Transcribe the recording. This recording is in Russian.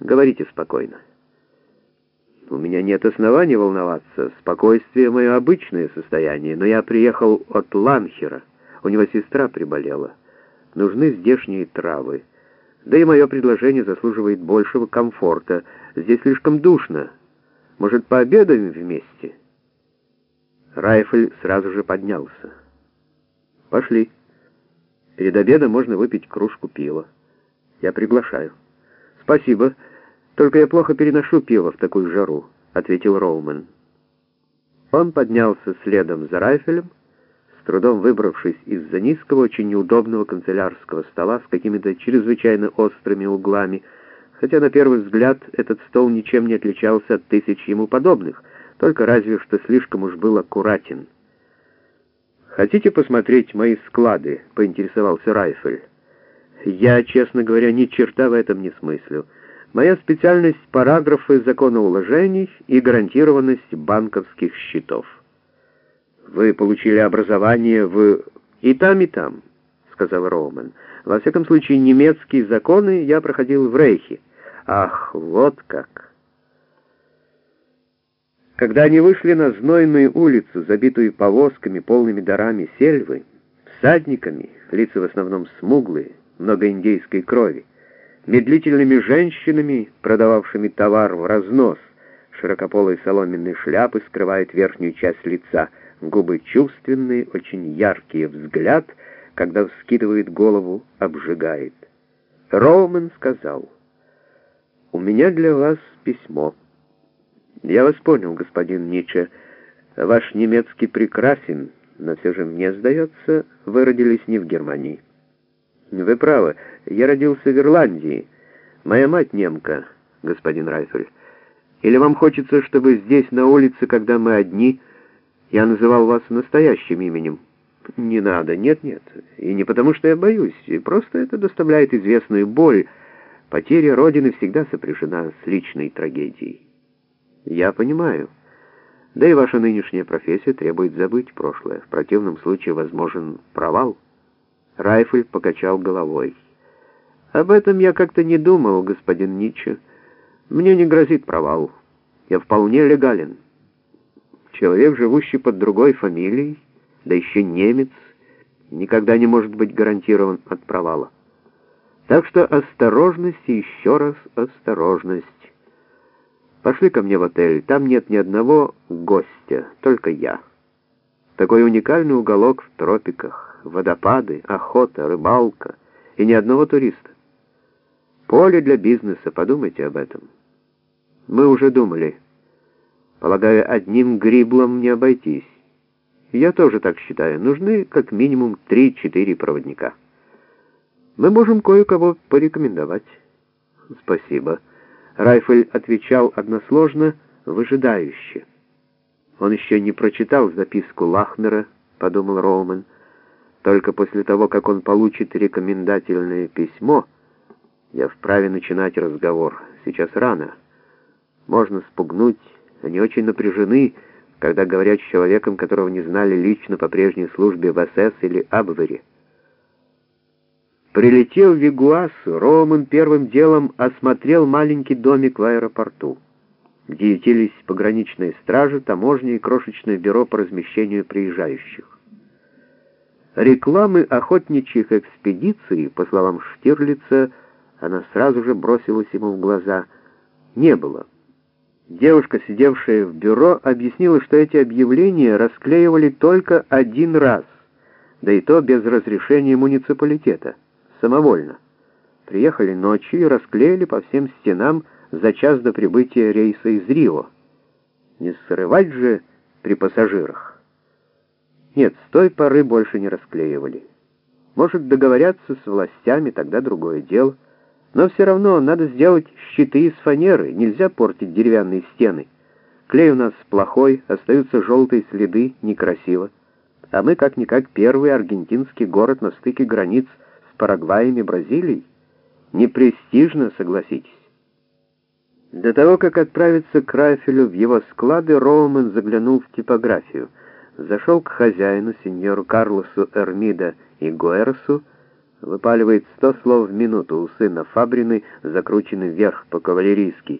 Говорите спокойно. У меня нет оснований волноваться. Спокойствие — мое обычное состояние, но я приехал от Ланхера. У него сестра приболела. Нужны здешние травы. Да и мое предложение заслуживает большего комфорта. Здесь слишком душно. Может, пообедаем вместе?» Райфель сразу же поднялся. «Пошли. Перед обедом можно выпить кружку пива. Я приглашаю». «Спасибо. Только я плохо переношу пиво в такую жару», — ответил Роумен. Он поднялся следом за Райфелем, с трудом выбравшись из-за низкого, очень неудобного канцелярского стола с какими-то чрезвычайно острыми углами, хотя на первый взгляд этот стол ничем не отличался от тысяч ему подобных, только разве что слишком уж был аккуратен. «Хотите посмотреть мои склады?» — поинтересовался Райфель. «Я, честно говоря, ни черта в этом не смыслю. Моя специальность — параграфы законоуложений и гарантированность банковских счетов». «Вы получили образование в... и там, и там», — сказал Роуман. «Во всяком случае, немецкие законы я проходил в Рейхе». «Ах, вот как!» Когда они вышли на знойную улицу, забитую повозками, полными дарами сельвы, всадниками, лица в основном смуглые, много индейской крови, медлительными женщинами, продававшими товар в разнос, широкополые соломенные шляпы скрывают верхнюю часть лица, губы чувственные, очень яркие, взгляд, когда вскидывает голову, обжигает. Роуман сказал, «У меня для вас письмо». «Я вас понял, господин Ницше. Ваш немецкий прекрасен, но все же мне сдается, вы родились не в Германии». «Вы правы. Я родился в Ирландии. Моя мать немка, господин Райфель. Или вам хочется, чтобы здесь, на улице, когда мы одни, я называл вас настоящим именем?» «Не надо, нет-нет. И не потому, что я боюсь, и просто это доставляет известную боль. Потеря Родины всегда сопряжена с личной трагедией». Я понимаю. Да и ваша нынешняя профессия требует забыть прошлое. В противном случае возможен провал. Райфель покачал головой. Об этом я как-то не думал, господин Ницше. Мне не грозит провал. Я вполне легален. Человек, живущий под другой фамилией, да еще немец, никогда не может быть гарантирован от провала. Так что осторожность и еще раз осторожность. Пошли ко мне в отель, там нет ни одного гостя, только я. Такой уникальный уголок в тропиках, водопады, охота, рыбалка и ни одного туриста. Поле для бизнеса, подумайте об этом. Мы уже думали. Полагаю, одним гриблом не обойтись. Я тоже так считаю. Нужны как минимум 3-4 проводника. Мы можем кое-кого порекомендовать. Спасибо. Райфель отвечал односложно, выжидающе. Он еще не прочитал записку Лахнера, подумал Роуман. Только после того, как он получит рекомендательное письмо, я вправе начинать разговор. Сейчас рано. Можно спугнуть. Они очень напряжены, когда говорят с человеком, которого не знали лично по прежней службе в СС или Абвере. Прилетев в Вигуас, Роман первым делом осмотрел маленький домик в аэропорту, где ютились пограничные стражи, таможня и крошечное бюро по размещению приезжающих. Рекламы охотничьих экспедиций, по словам Штирлица, она сразу же бросилась ему в глаза, не было. Девушка, сидевшая в бюро, объяснила, что эти объявления расклеивали только один раз, да и то без разрешения муниципалитета самовольно. Приехали ночью и расклеили по всем стенам за час до прибытия рейса из Рио. Не срывать же при пассажирах. Нет, с той поры больше не расклеивали. Может, договорятся с властями, тогда другое дело. Но все равно надо сделать щиты из фанеры, нельзя портить деревянные стены. Клей у нас плохой, остаются желтые следы, некрасиво. А мы как-никак первый аргентинский город на стыке границ Парагваем и Бразилией? Непрестижно, согласитесь. До того, как отправиться к Райфелю в его склады, Роуман заглянул в типографию, зашел к хозяину, сеньору Карлосу Эрмида и Гуэрсу, выпаливает сто слов в минуту, усы на Фабрины закручены вверх по-кавалерийски,